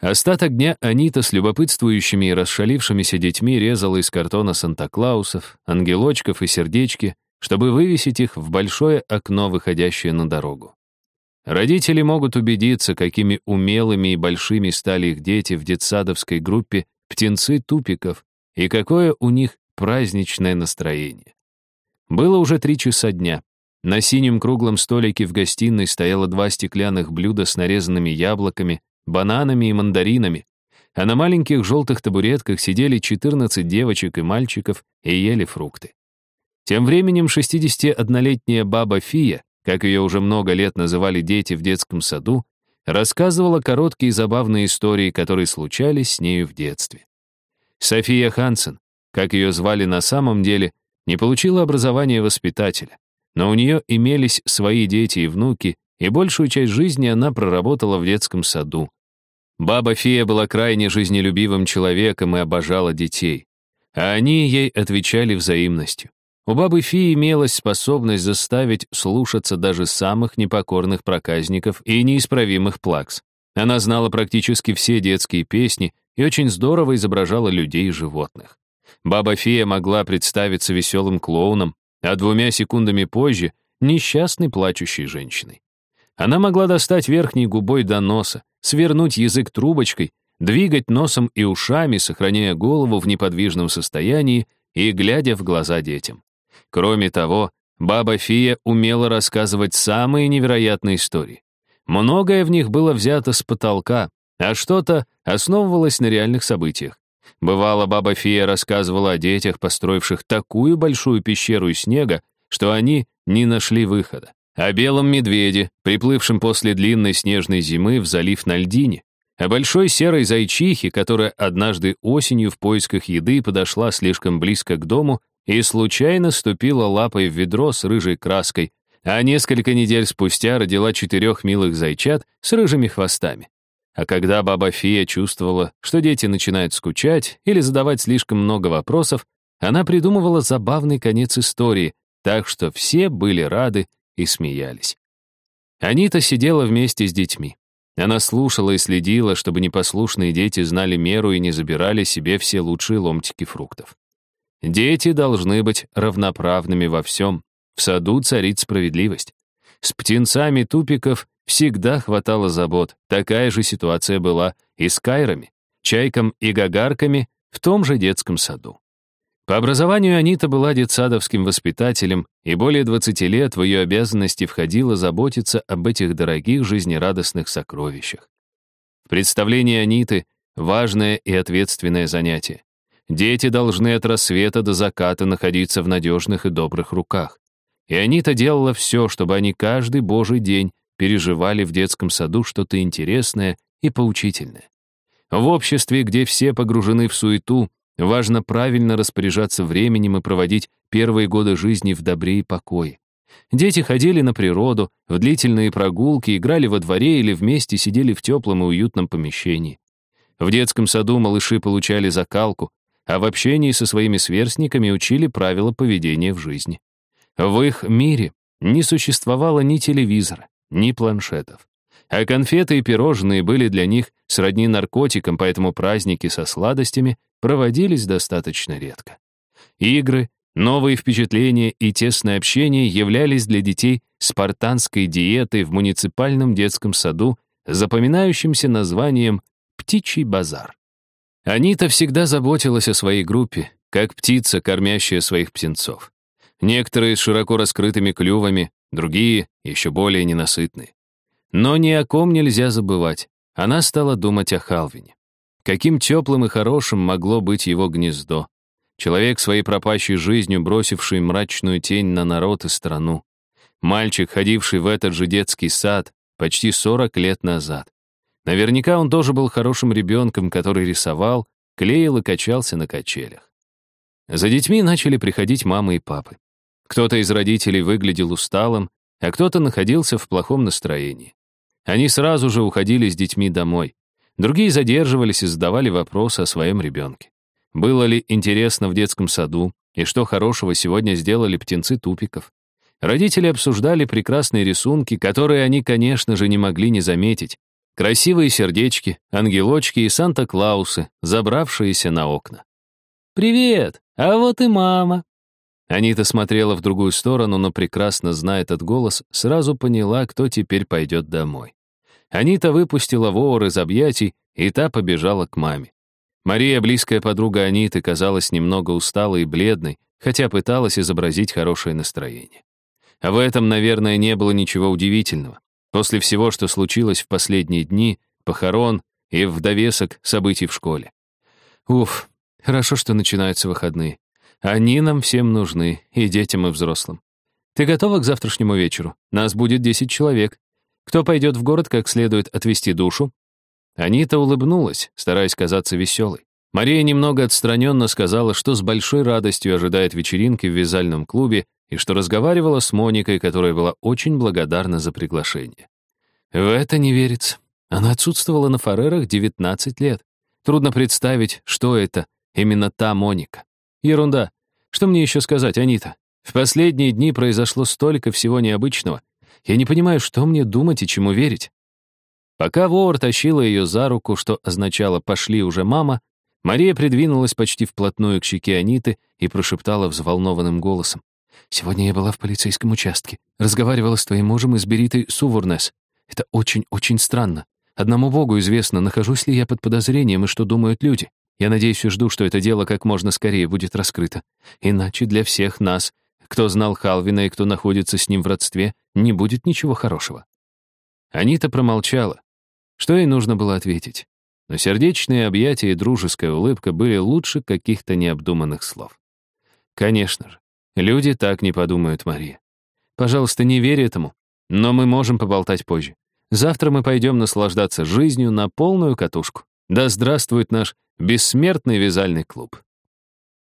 Остаток дня Анита с любопытствующими и расшалившимися детьми резала из картона Санта-Клаусов, ангелочков и сердечки, чтобы вывесить их в большое окно, выходящее на дорогу. Родители могут убедиться, какими умелыми и большими стали их дети в детсадовской группе «Птенцы тупиков» и какое у них праздничное настроение. Было уже три часа дня. На синем круглом столике в гостиной стояло два стеклянных блюда с нарезанными яблоками, бананами и мандаринами, а на маленьких желтых табуретках сидели 14 девочек и мальчиков и ели фрукты. Тем временем 61-летняя баба Фия, как ее уже много лет называли дети в детском саду, рассказывала короткие забавные истории, которые случались с нею в детстве. София Хансен, как ее звали на самом деле, не получила образования воспитателя, но у нее имелись свои дети и внуки, и большую часть жизни она проработала в детском саду, Баба Фея была крайне жизнелюбивым человеком и обожала детей. А они ей отвечали взаимностью. У бабы Фии имелась способность заставить слушаться даже самых непокорных проказников и неисправимых плакс. Она знала практически все детские песни и очень здорово изображала людей и животных. Баба Фея могла представиться веселым клоуном, а двумя секундами позже — несчастной плачущей женщиной. Она могла достать верхней губой до носа, свернуть язык трубочкой, двигать носом и ушами, сохраняя голову в неподвижном состоянии и глядя в глаза детям. Кроме того, баба Фия умела рассказывать самые невероятные истории. Многое в них было взято с потолка, а что-то основывалось на реальных событиях. Бывало, баба Фия рассказывала о детях, построивших такую большую пещеру из снега, что они не нашли выхода о белом медведе, приплывшем после длинной снежной зимы в залив на льдине, о большой серой зайчихе, которая однажды осенью в поисках еды подошла слишком близко к дому и случайно ступила лапой в ведро с рыжей краской, а несколько недель спустя родила четырех милых зайчат с рыжими хвостами. А когда баба Фия чувствовала, что дети начинают скучать или задавать слишком много вопросов, она придумывала забавный конец истории, так что все были рады и смеялись. Анита сидела вместе с детьми. Она слушала и следила, чтобы непослушные дети знали меру и не забирали себе все лучшие ломтики фруктов. Дети должны быть равноправными во всем. В саду царит справедливость. С птенцами тупиков всегда хватало забот. Такая же ситуация была и с кайрами, чайком и гагарками в том же детском саду. По образованию Анита была детсадовским воспитателем, и более 20 лет в ее обязанности входило заботиться об этих дорогих жизнерадостных сокровищах. В представлении Аниты важное и ответственное занятие. Дети должны от рассвета до заката находиться в надежных и добрых руках. И Анита делала все, чтобы они каждый божий день переживали в детском саду что-то интересное и поучительное. В обществе, где все погружены в суету, Важно правильно распоряжаться временем и проводить первые годы жизни в добре и покое. Дети ходили на природу, в длительные прогулки, играли во дворе или вместе сидели в теплом и уютном помещении. В детском саду малыши получали закалку, а в общении со своими сверстниками учили правила поведения в жизни. В их мире не существовало ни телевизора, ни планшетов. А конфеты и пирожные были для них сродни наркотикам, поэтому праздники со сладостями проводились достаточно редко. Игры, новые впечатления и тесное общение являлись для детей спартанской диетой в муниципальном детском саду, запоминающимся названием «Птичий базар». Анита всегда заботилась о своей группе, как птица, кормящая своих птенцов. Некоторые с широко раскрытыми клювами, другие еще более ненасытные. Но ни о ком нельзя забывать. Она стала думать о Халвине. Каким теплым и хорошим могло быть его гнездо. Человек своей пропащей жизнью, бросивший мрачную тень на народ и страну. Мальчик, ходивший в этот же детский сад почти 40 лет назад. Наверняка он тоже был хорошим ребенком, который рисовал, клеил и качался на качелях. За детьми начали приходить мамы и папы. Кто-то из родителей выглядел усталым, а кто-то находился в плохом настроении. Они сразу же уходили с детьми домой. Другие задерживались и задавали вопросы о своем ребенке. Было ли интересно в детском саду, и что хорошего сегодня сделали птенцы тупиков. Родители обсуждали прекрасные рисунки, которые они, конечно же, не могли не заметить. Красивые сердечки, ангелочки и Санта-Клаусы, забравшиеся на окна. «Привет! А вот и мама!» Анита смотрела в другую сторону, но прекрасно зная этот голос, сразу поняла, кто теперь пойдет домой. Анита выпустила вор из объятий, и та побежала к маме. Мария, близкая подруга Аниты, казалась немного усталой и бледной, хотя пыталась изобразить хорошее настроение. А в этом, наверное, не было ничего удивительного. После всего, что случилось в последние дни, похорон и в довесок событий в школе. Уф, хорошо, что начинаются выходные. Они нам всем нужны, и детям, и взрослым. Ты готова к завтрашнему вечеру? Нас будет 10 человек. Кто пойдет в город как следует отвести душу? Анита улыбнулась, стараясь казаться веселой. Мария немного отстраненно сказала, что с большой радостью ожидает вечеринки в вязальном клубе и что разговаривала с Моникой, которая была очень благодарна за приглашение. В это не верится. Она отсутствовала на Фарерах 19 лет. Трудно представить, что это, именно та Моника. Ерунда. Что мне еще сказать, Анита? В последние дни произошло столько всего необычного. Я не понимаю, что мне думать и чему верить. Пока вор тащила ее за руку, что означало «пошли уже, мама», Мария придвинулась почти вплотную к щеке Аниты и прошептала взволнованным голосом. Сегодня я была в полицейском участке. Разговаривала с твоим мужем из Бериты Сувурнес. Это очень-очень странно. Одному Богу известно, нахожусь ли я под подозрением и что думают люди. Я надеюсь и жду, что это дело как можно скорее будет раскрыто. Иначе для всех нас, кто знал Халвина и кто находится с ним в родстве, не будет ничего хорошего. Анита промолчала. Что ей нужно было ответить? Но сердечные объятия и дружеская улыбка были лучше каких-то необдуманных слов. Конечно же, Люди так не подумают, Мария. Пожалуйста, не верь этому. Но мы можем поболтать позже. Завтра мы пойдем наслаждаться жизнью на полную катушку. Да здравствует наш бессмертный вязальный клуб.